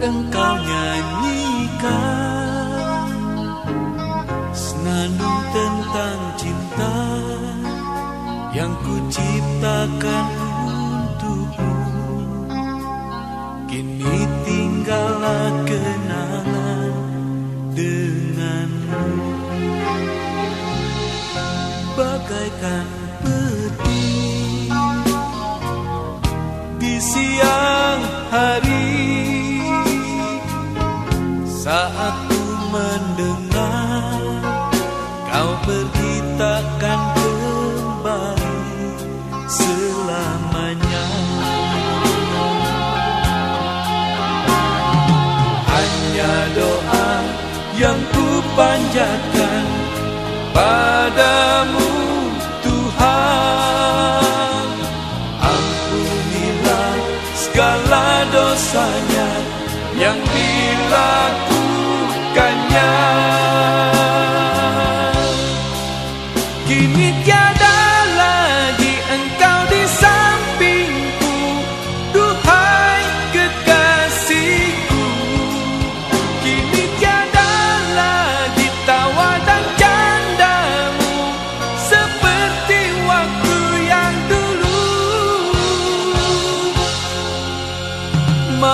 engkau nyanyikan Senandung tentang cinta yang ku ciptakan untukmu. Kini tinggallah kenangan denganmu. Bagaikan yang ku panjatkan padamu Tuhan. Ampunilah segala dosanya yang dilakukannya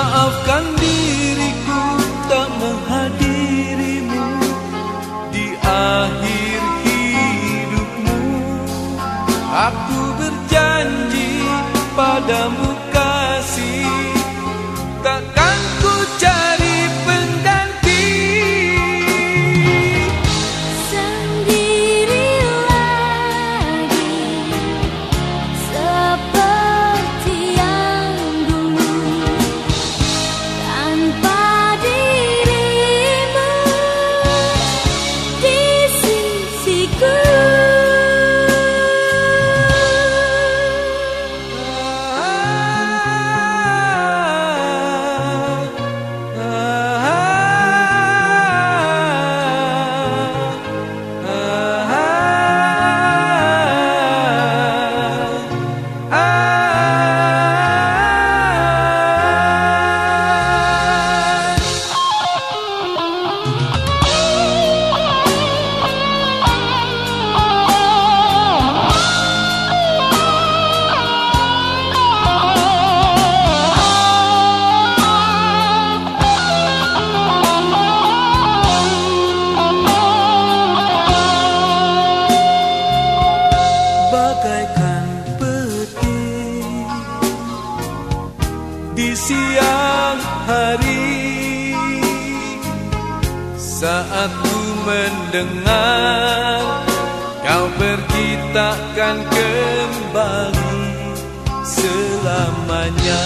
Maafkan diriku tak menghadirimu Di akhir hidupmu. Aku berjanji padamu siang hari saat ku mendengar kau pergi takkan kembali selamanya.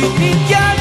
you began